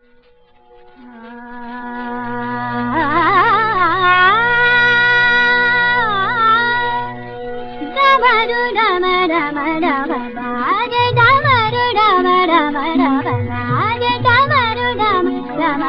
Ah, dama, dama, dama, dama, dama, dama, dama, dama, dama, dama, dama, dama,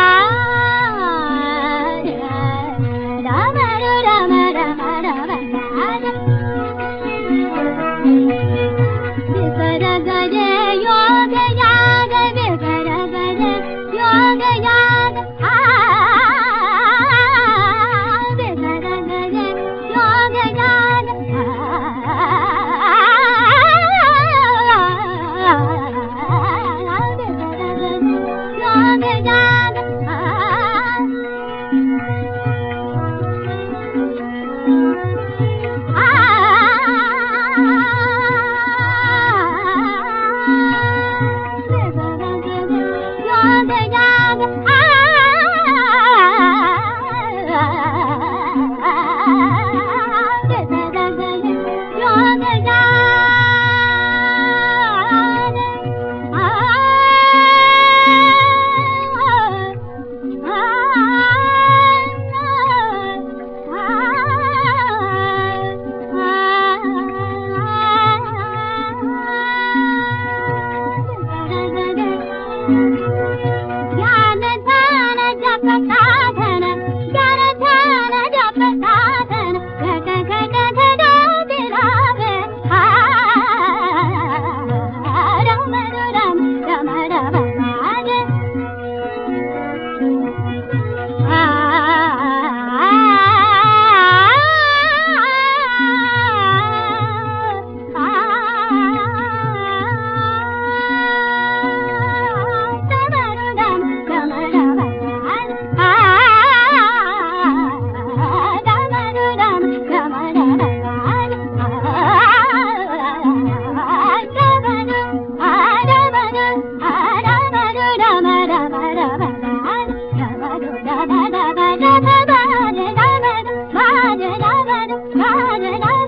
Never. Radha Radha